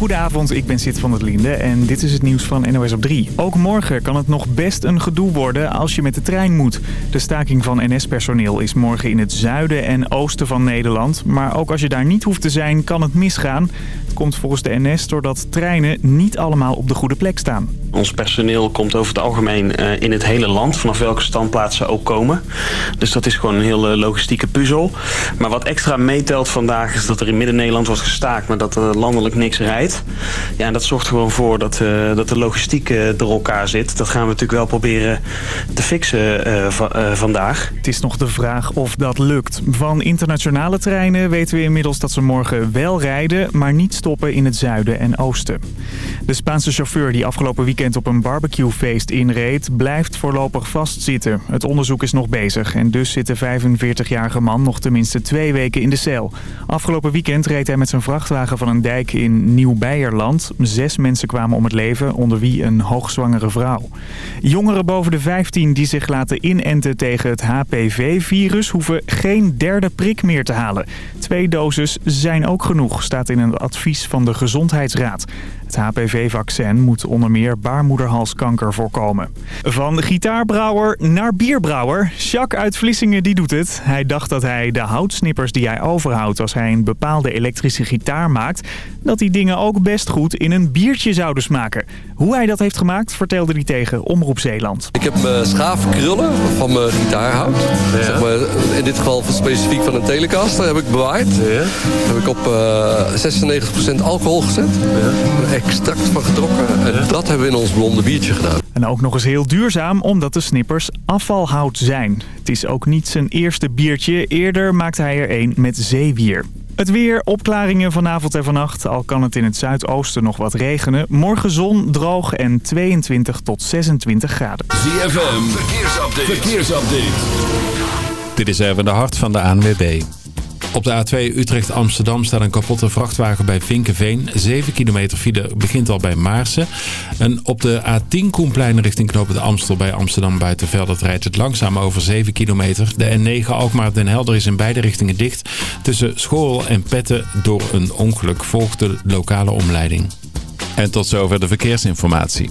Goedenavond, ik ben Sid van der Linde en dit is het nieuws van NOS op 3. Ook morgen kan het nog best een gedoe worden als je met de trein moet. De staking van NS-personeel is morgen in het zuiden en oosten van Nederland. Maar ook als je daar niet hoeft te zijn, kan het misgaan. Het komt volgens de NS doordat treinen niet allemaal op de goede plek staan. Ons personeel komt over het algemeen uh, in het hele land, vanaf welke standplaats ze ook komen. Dus dat is gewoon een hele logistieke puzzel. Maar wat extra meetelt vandaag is dat er in Midden-Nederland wordt gestaakt, maar dat er landelijk niks rijdt. Ja, en dat zorgt gewoon voor dat, uh, dat de logistiek uh, door elkaar zit. Dat gaan we natuurlijk wel proberen te fixen va vandaag. Het is nog de vraag of dat lukt. Van internationale treinen weten we inmiddels dat ze morgen wel rijden, maar niet stoppen in het zuiden en oosten. De Spaanse chauffeur die afgelopen weekend op een barbecuefeest inreed, blijft voorlopig vastzitten. Het onderzoek is nog bezig en dus zit de 45-jarige man nog tenminste twee weken in de cel. Afgelopen weekend reed hij met zijn vrachtwagen van een dijk in Nieuw-Beierland. Zes mensen kwamen om het leven, onder wie een hoogzwangere vrouw. Jongeren boven de 15 die zich laten inenten tegen het HPV-virus hoeven geen derde prik meer te halen. Twee doses zijn ook genoeg, staat in een advies van de Gezondheidsraad. Het HPV-vaccin moet onder meer baarmoederhalskanker voorkomen. Van gitaarbrouwer naar bierbrouwer. Jacques uit Vlissingen die doet het. Hij dacht dat hij de houtsnippers die hij overhoudt als hij een bepaalde elektrische gitaar maakt... dat die dingen ook best goed in een biertje zouden smaken. Hoe hij dat heeft gemaakt vertelde hij tegen Omroep Zeeland. Ik heb mijn schaafkrullen van mijn gitaarhout. Ja. Zeg maar, in dit geval specifiek van een Telecaster heb ik bewaard. Ja. Heb ik op uh, 96% alcohol gezet. Ja extract van getrokken. En dat hebben we in ons blonde biertje gedaan. En ook nog eens heel duurzaam, omdat de snippers afvalhout zijn. Het is ook niet zijn eerste biertje. Eerder maakte hij er een met zeewier. Het weer, opklaringen vanavond en vannacht. Al kan het in het zuidoosten nog wat regenen. Morgen zon, droog en 22 tot 26 graden. ZFM, verkeersupdate. verkeersupdate. Dit is even de hart van de ANWB. Op de A2 Utrecht-Amsterdam staat een kapotte vrachtwagen bij Vinkenveen. 7 kilometer file begint al bij Maarsen. En op de A10 Koenplein richting Knopen de Amstel bij Amsterdam Buitenveld. rijdt het langzaam over 7 kilometer. De N9 Alkmaar Den Helder is in beide richtingen dicht. Tussen School en Petten door een ongeluk volgt de lokale omleiding. En tot zover de verkeersinformatie.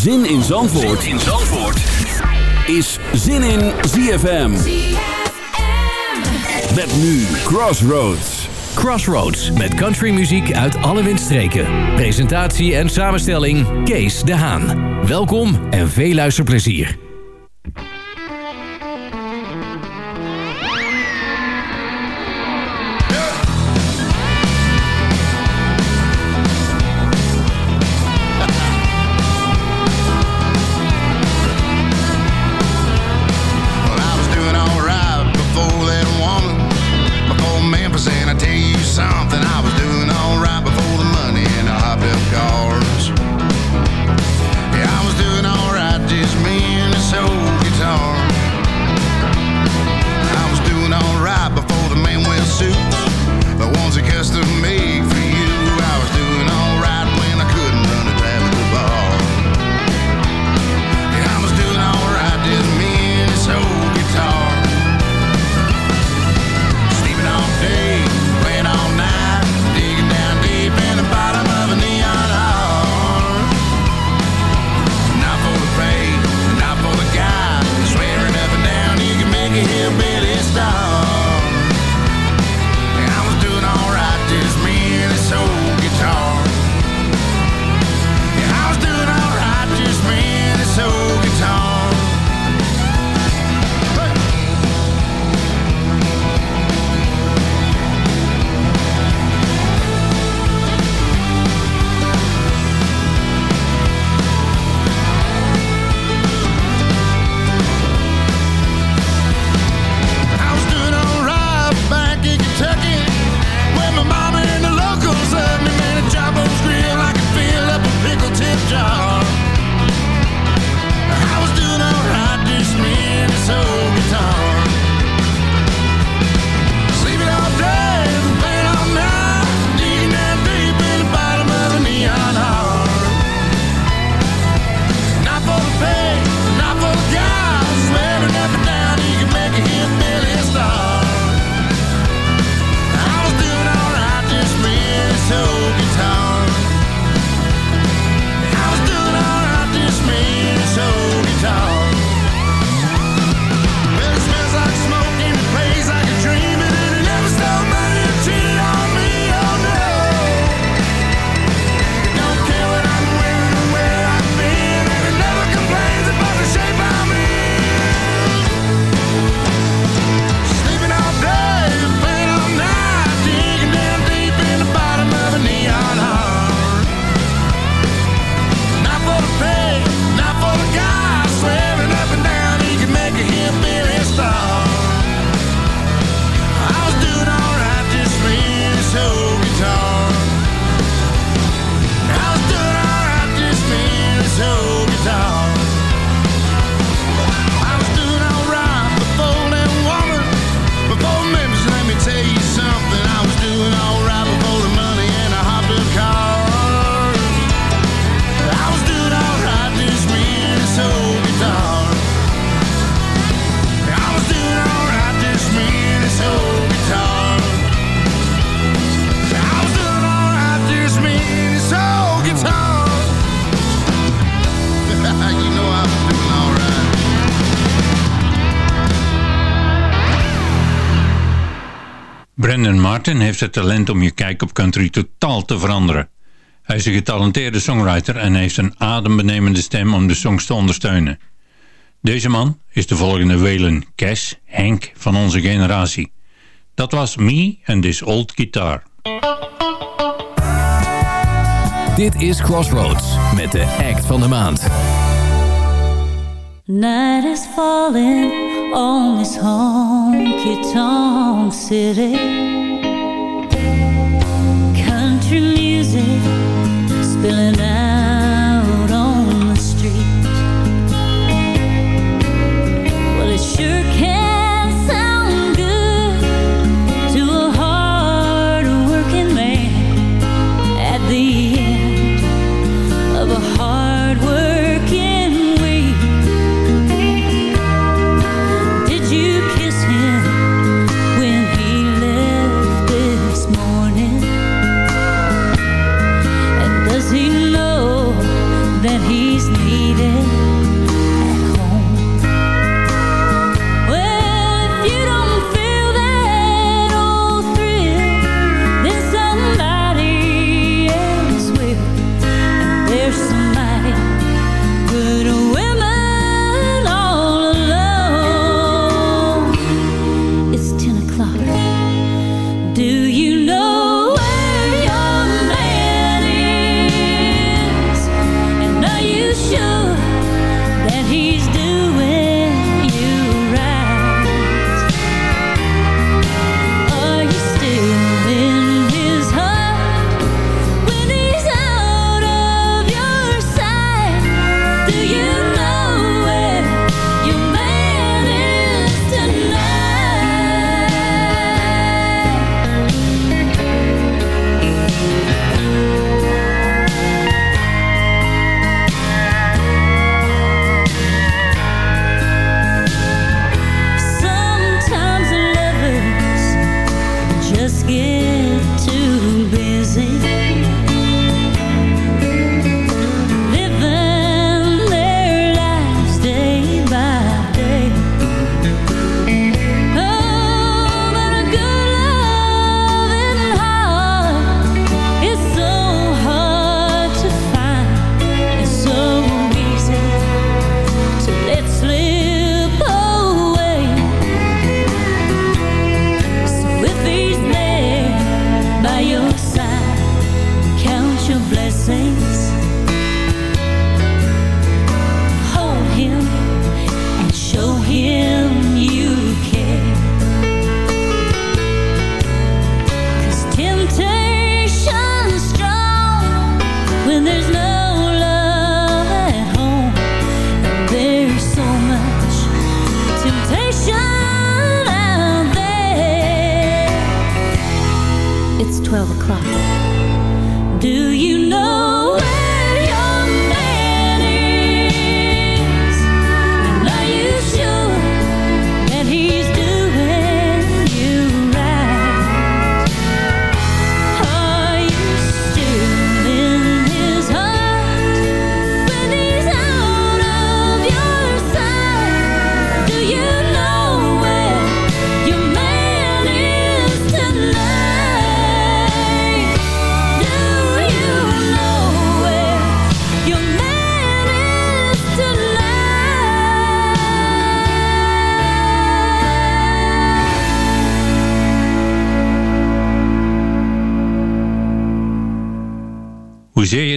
Zin in Zandvoort, zin in Zandvoort. is Zin in ZFM. Met nu Crossroads. Crossroads met countrymuziek uit alle windstreken. Presentatie en samenstelling Kees de Haan. Welkom en veel luisterplezier. tell you something I was Martin heeft het talent om je kijk op country totaal te veranderen. Hij is een getalenteerde songwriter en heeft een adembenemende stem om de songs te ondersteunen. Deze man is de volgende Waylon Cash, Henk van onze generatie. Dat was Me and This Old Guitar. Dit is Crossroads met de act van de maand. Night is falling on this honky-tonk city Country music spilling out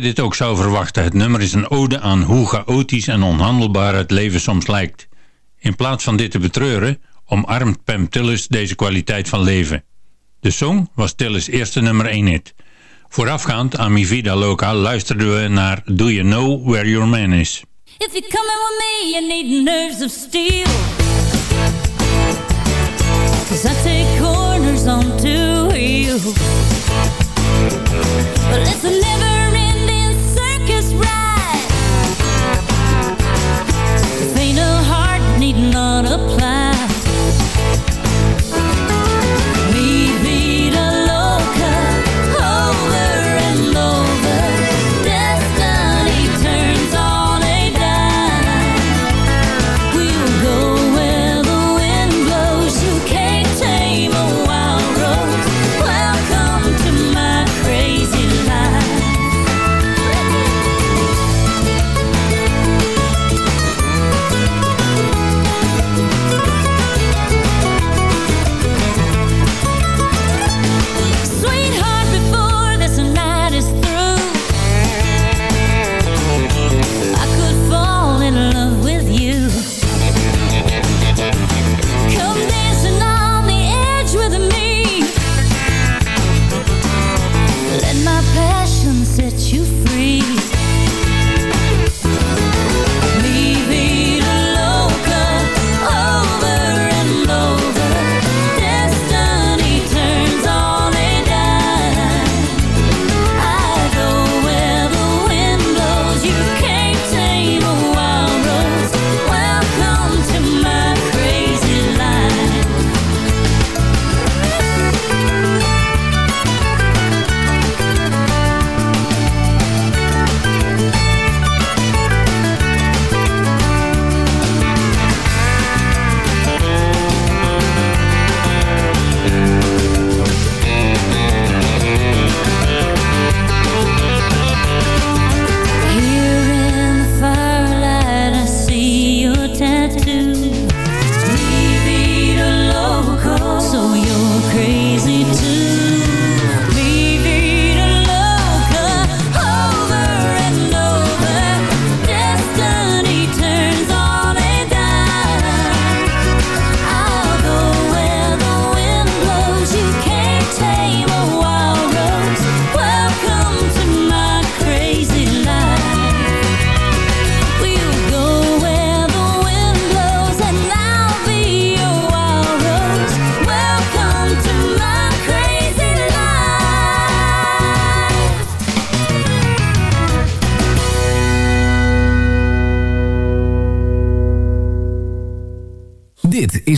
dit ook zou verwachten, het nummer is een ode aan hoe chaotisch en onhandelbaar het leven soms lijkt. In plaats van dit te betreuren, omarmt Pam Tillis deze kwaliteit van leven. De song was Tillis' eerste nummer 1 hit. Voorafgaand aan Mi Vida Loca luisterden we naar Do You Know Where Your Man Is. If you're coming with me, you need nerves of steel. Take corners never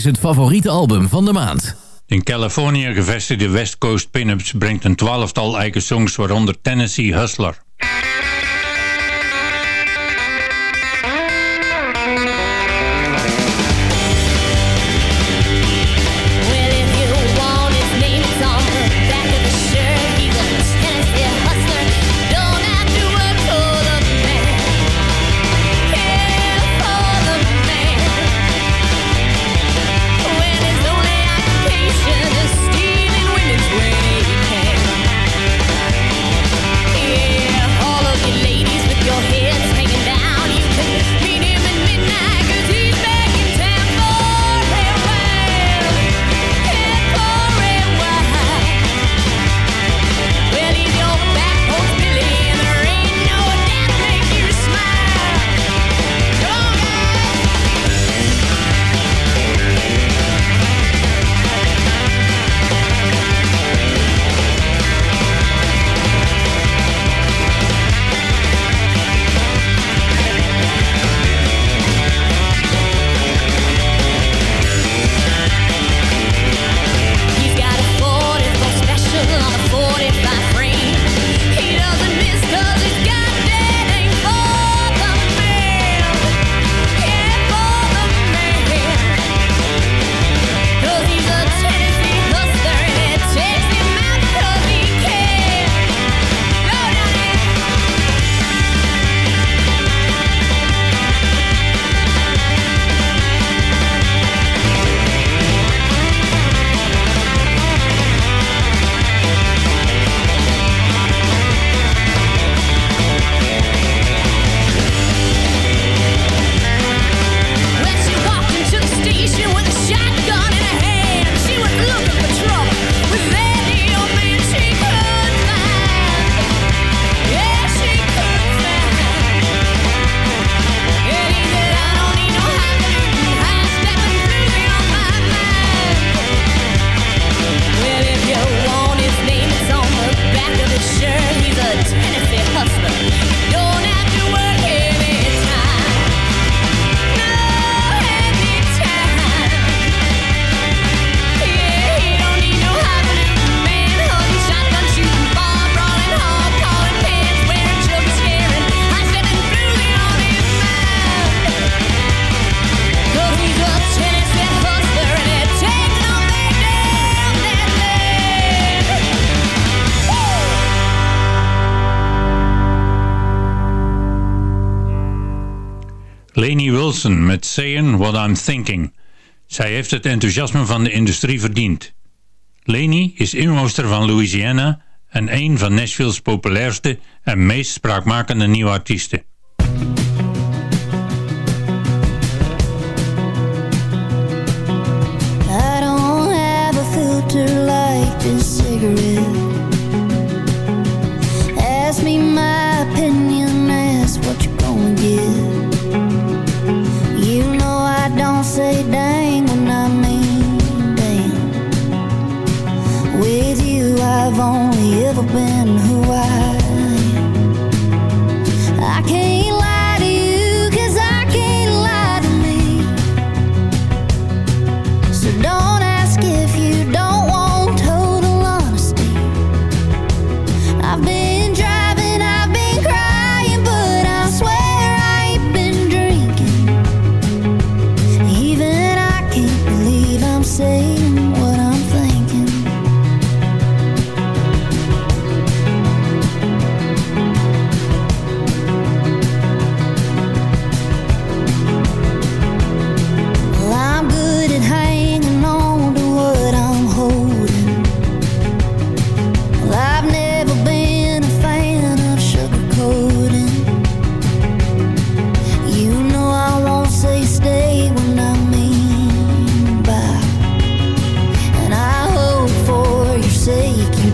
het favoriete album van de maand. In Californië gevestigde West Coast Pinups brengt een twaalftal eigen songs, waaronder Tennessee Hustler. Met Saying What I'm Thinking. Zij heeft het enthousiasme van de industrie verdiend. Leni is inwooster van Louisiana en een van Nashville's populairste en meest spraakmakende nieuwe artiesten. I've only ever been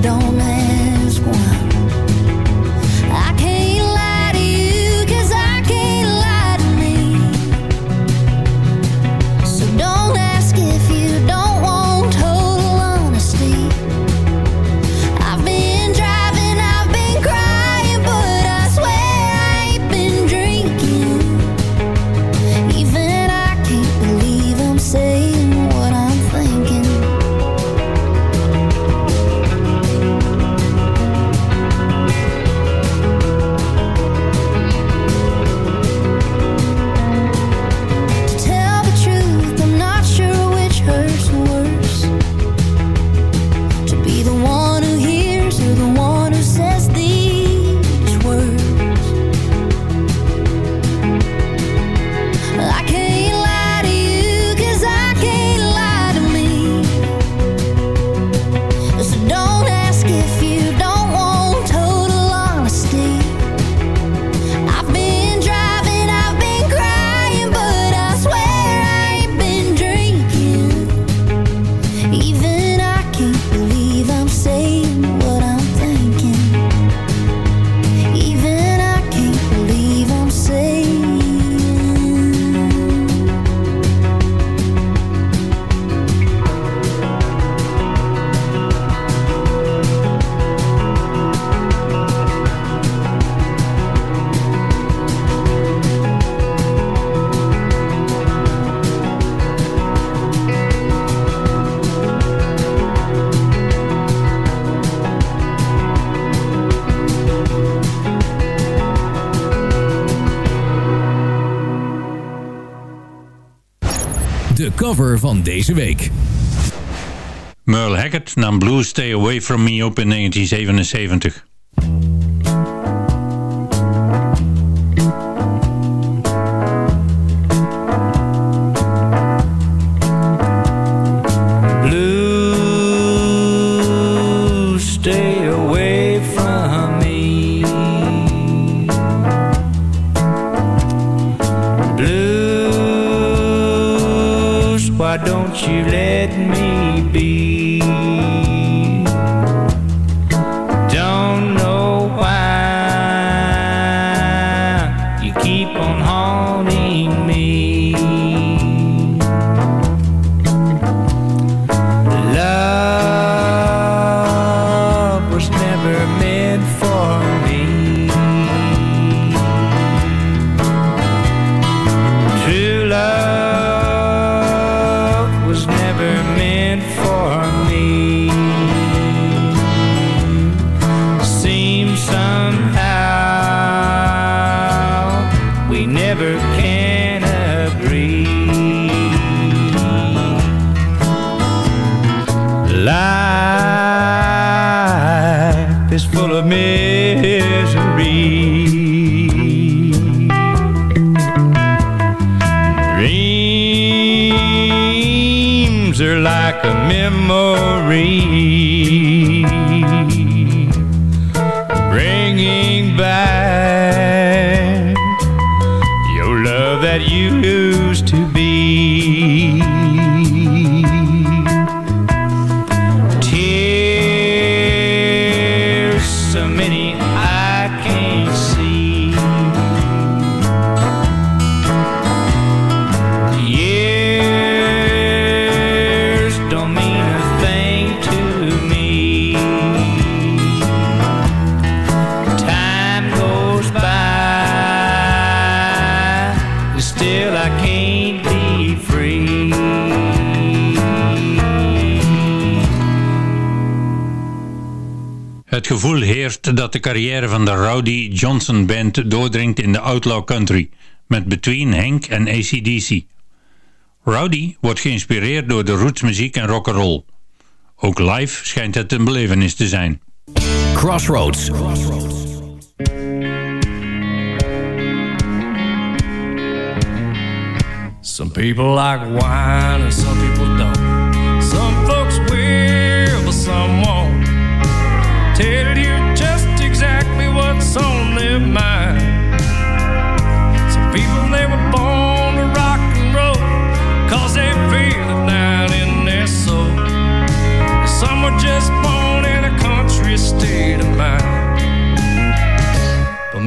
don't matter. De cover van deze week. Merle Haggard nam Blue Stay Away From Me op in 1977. Dat de carrière van de Rowdy Johnson Band doordringt in de outlaw country, met Between Hank en ACDC. Rowdy wordt geïnspireerd door de rootsmuziek en rock'n'roll. Ook live schijnt het een belevenis te zijn. Crossroads. Some people like wine and some people don't. Some folks will, but some won't.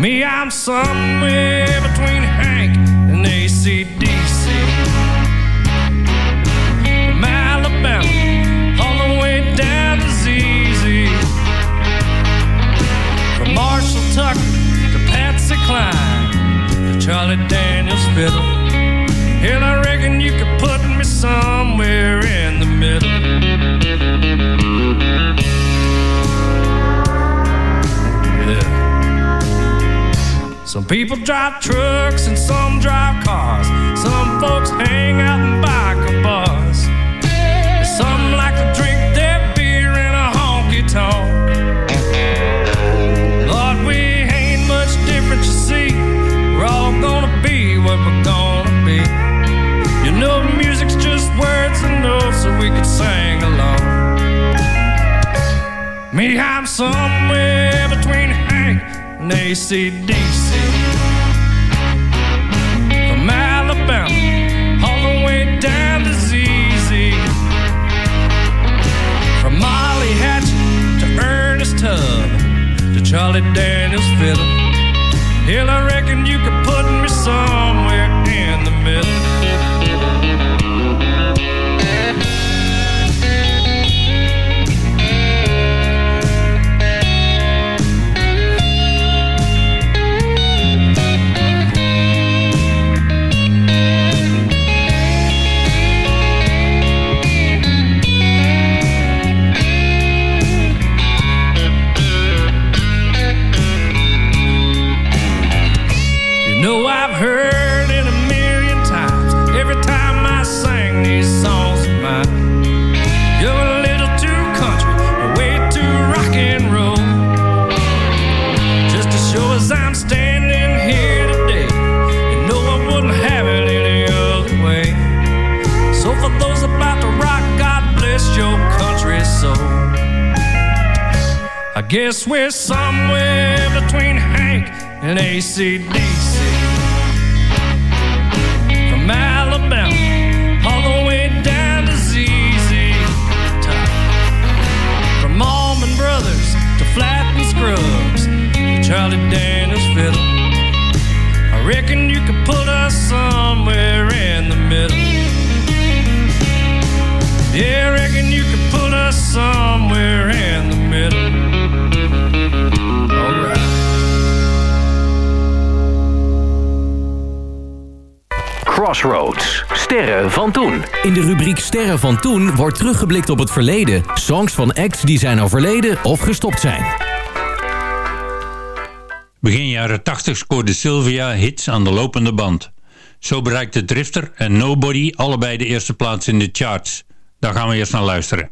Me, I'm somewhere between Hank and ACDC. From Alabama, all the way down to ZZ. From Marshall Tucker to Patsy Cline to Charlie Daniels fiddle. Hell, I reckon you could put me somewhere in Some people drive trucks and some drive cars. Some folks hang out in biker bars. Some like to drink their beer in a honky tonk. Lord, we ain't much different, you see. We're all gonna be what we're gonna be. You know, music's just words and notes so we could sing along. Me, I'm somewhere between Hank and ACDC. Charlie Daniels fiddle. Hell, I reckon you could put me somewhere guess we're somewhere between Hank and ACDC. From Alabama all the way down to ZZ Top. From Allman Brothers to Flatt and Scruggs to Charlie Daniels Fiddle. I reckon you could put us somewhere in the middle. Yeah, I reckon you could put us somewhere in the middle. Crossroads. Sterren van toen. In de rubriek Sterren van toen wordt teruggeblikt op het verleden. Songs van acts die zijn overleden of gestopt zijn. Begin jaren 80 scoorde Sylvia hits aan de lopende band. Zo bereikte Drifter en Nobody allebei de eerste plaats in de charts. Daar gaan we eerst naar luisteren.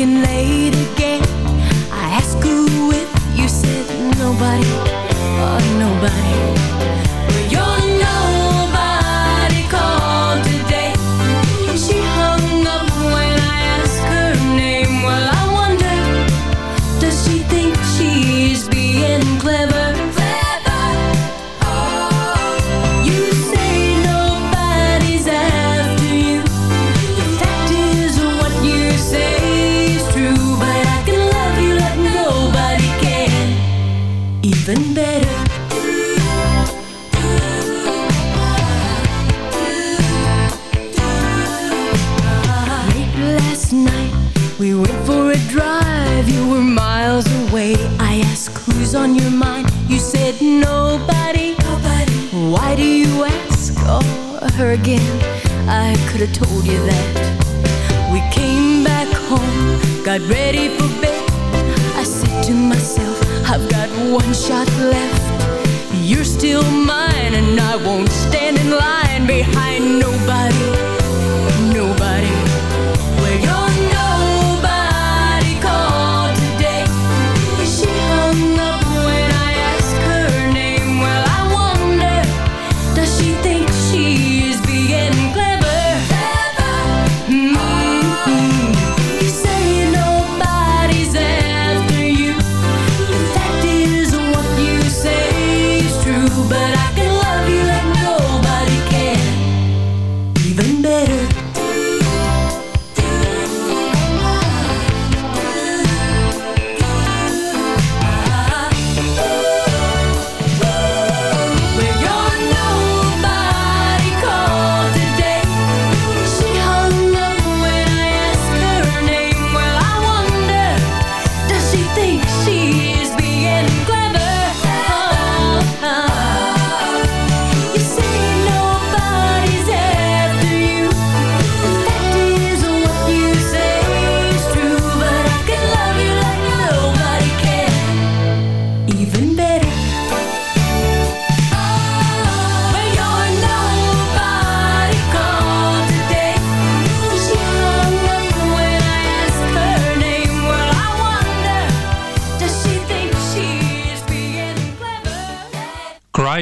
can lay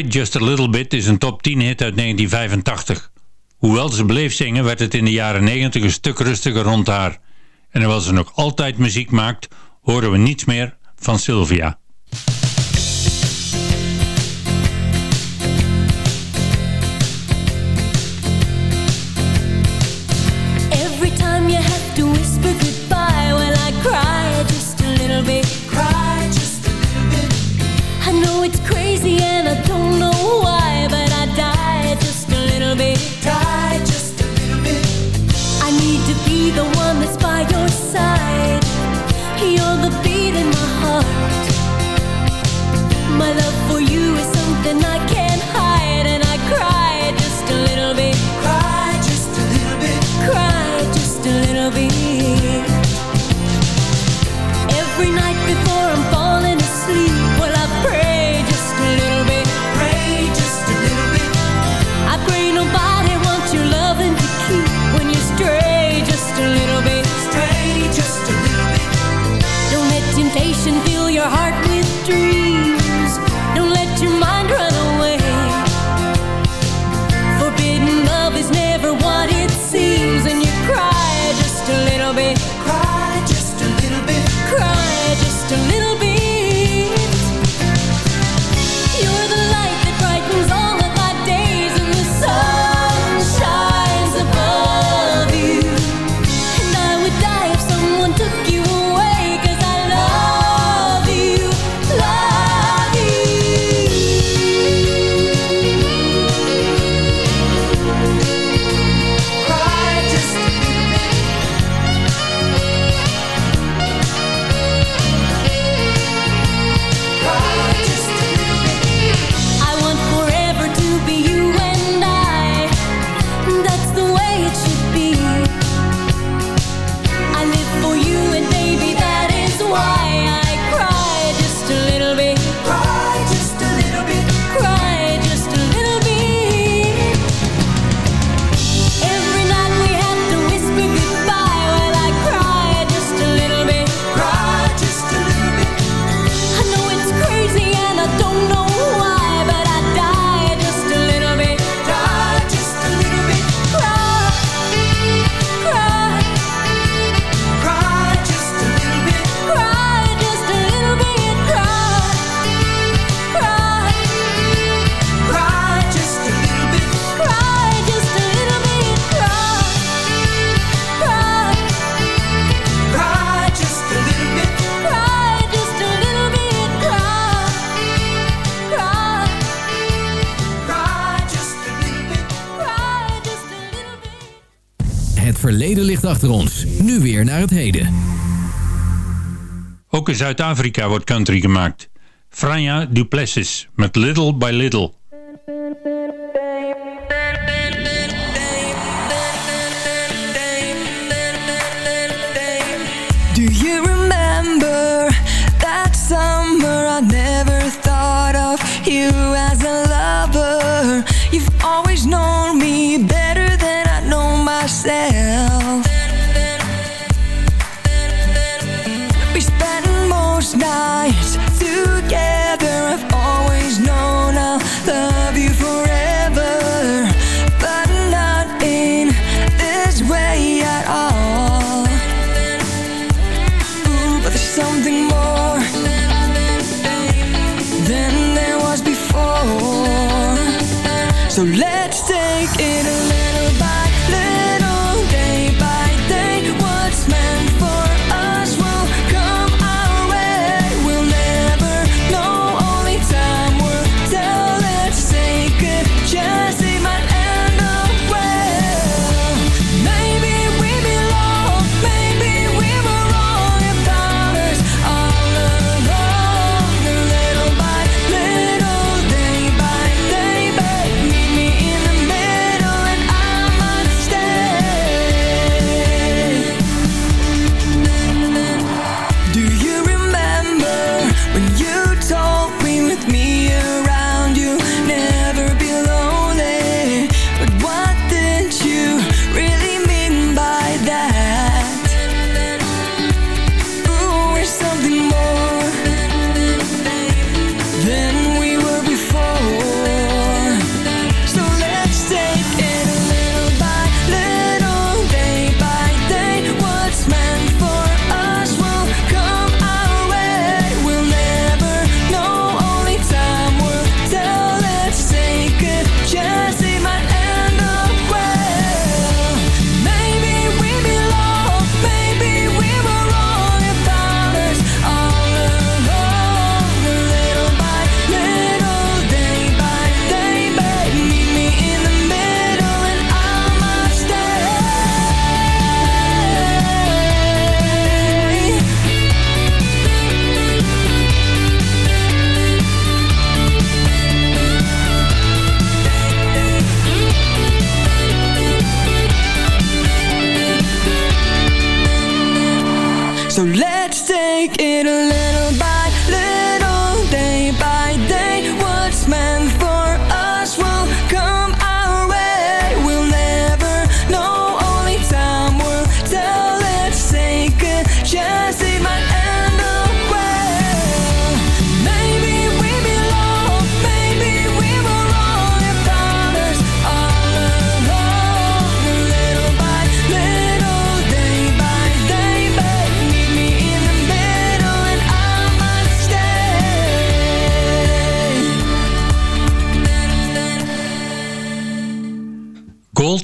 Just a Little Bit is een top 10 hit uit 1985. Hoewel ze bleef zingen werd het in de jaren 90 een stuk rustiger rond haar. En hoewel ze nog altijd muziek maakt, horen we niets meer van Sylvia. Verleden ligt achter ons. Nu weer naar het heden. Ook in Zuid-Afrika wordt country gemaakt. Franja Duplessis met Little by Little.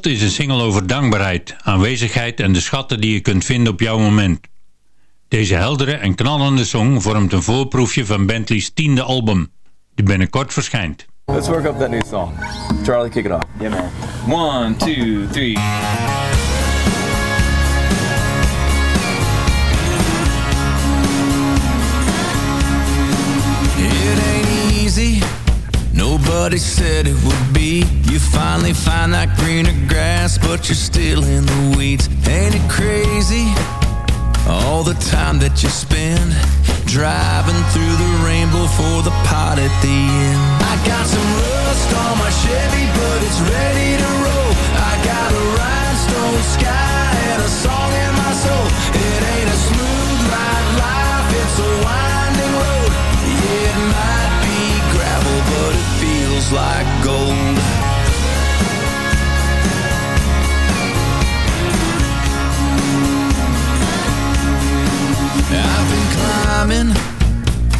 Gold is een single over dankbaarheid, aanwezigheid en de schatten die je kunt vinden op jouw moment. Deze heldere en knallende song vormt een voorproefje van Bentley's tiende album, die binnenkort verschijnt. Let's work up that new song. Charlie, kick it off. Yeah, man. One, two, three. Nobody said it would be. You finally find that greener grass, but you're still in the weeds. Ain't it crazy? All the time that you spend driving through the rainbow for the pot at the end. I got some rust on my Chevy, but it's ready to roll. I got a rhinestone sky and a song feels like gold. I've been climbing,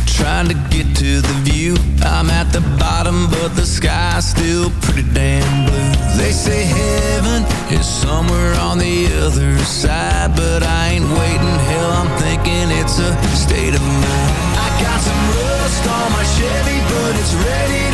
trying to get to the view. I'm at the bottom, but the sky's still pretty damn blue. They say heaven is somewhere on the other side, but I ain't waiting. Hell, I'm thinking it's a state of mind. I got some rust on my Chevy, but it's ready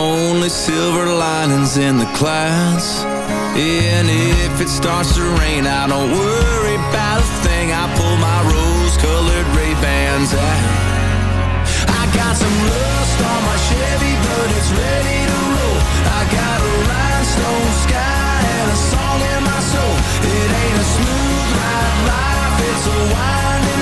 Only silver linings in the clouds. And if it starts to rain, I don't worry about a thing. I pull my rose-colored Ray-Bans out. I got some rust on my Chevy, but it's ready to roll. I got a rhinestone sky and a song in my soul. It ain't a smooth ride life, it's a winding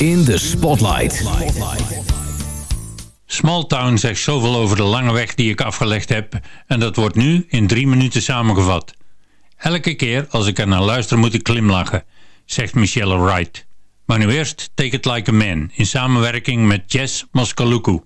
In de Spotlight. Small Town zegt zoveel over de lange weg die ik afgelegd heb en dat wordt nu in drie minuten samengevat. Elke keer als ik er naar luister moet ik glimlachen, zegt Michelle Wright. Maar nu eerst Take It Like a Man in samenwerking met Jess Moskaluku.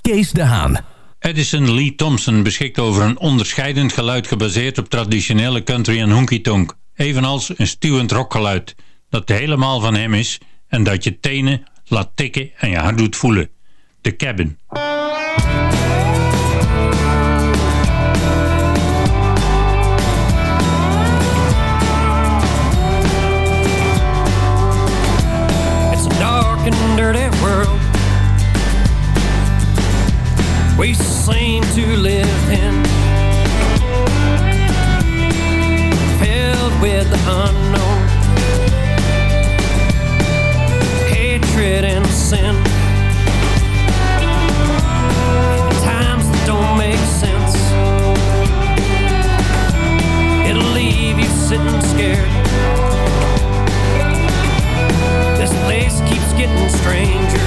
Kees de Haan. Edison Lee Thompson beschikt over een onderscheidend geluid gebaseerd op traditionele country en honky-tonk. Evenals een stuwend rockgeluid dat helemaal van hem is en dat je tenen laat tikken en je hart doet voelen. The Cabin. We seem to live in. Filled with the unknown, hatred and sin. Times that don't make sense. It'll leave you sitting scared. This place keeps getting stranger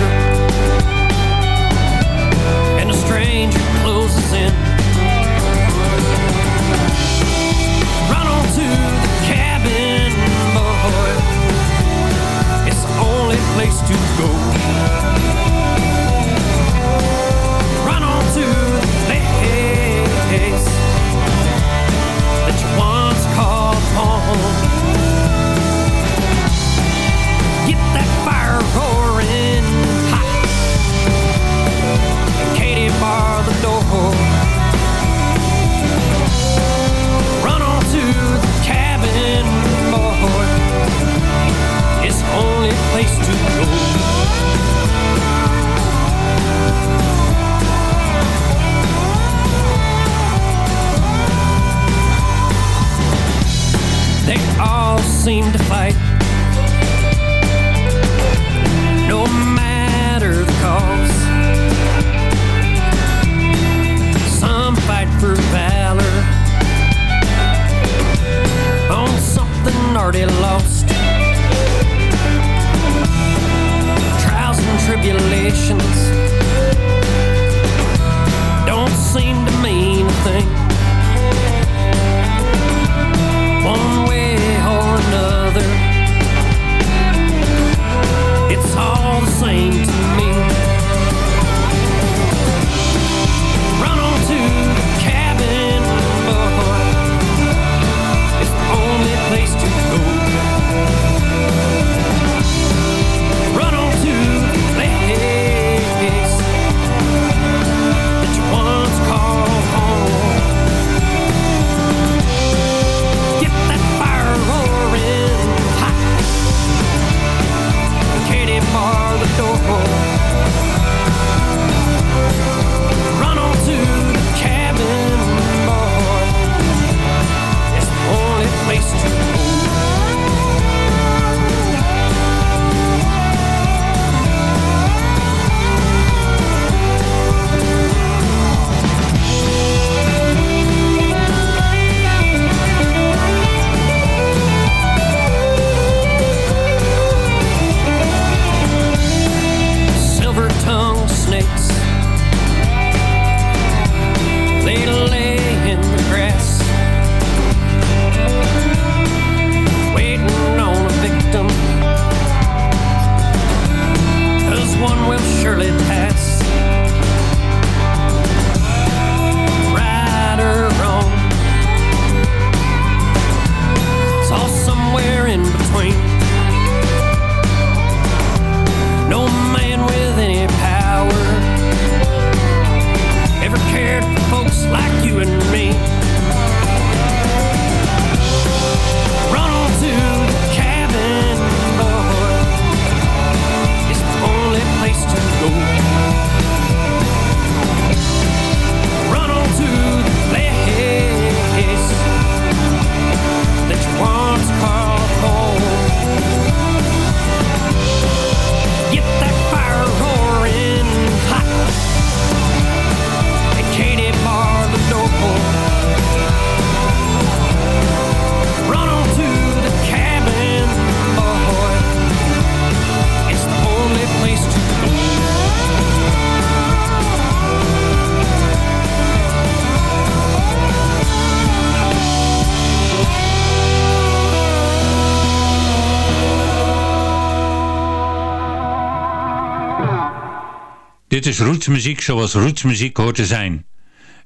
Dit is rootsmuziek zoals rootsmuziek hoort te zijn.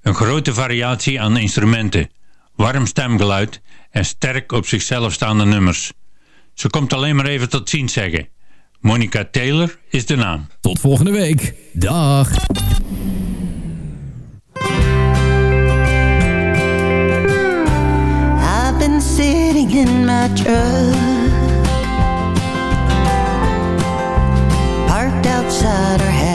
Een grote variatie aan instrumenten, warm stemgeluid en sterk op zichzelf staande nummers. Ze komt alleen maar even tot ziens zeggen. Monica Taylor is de naam. Tot volgende week. Dag. I've been sitting in my truck Parked outside her house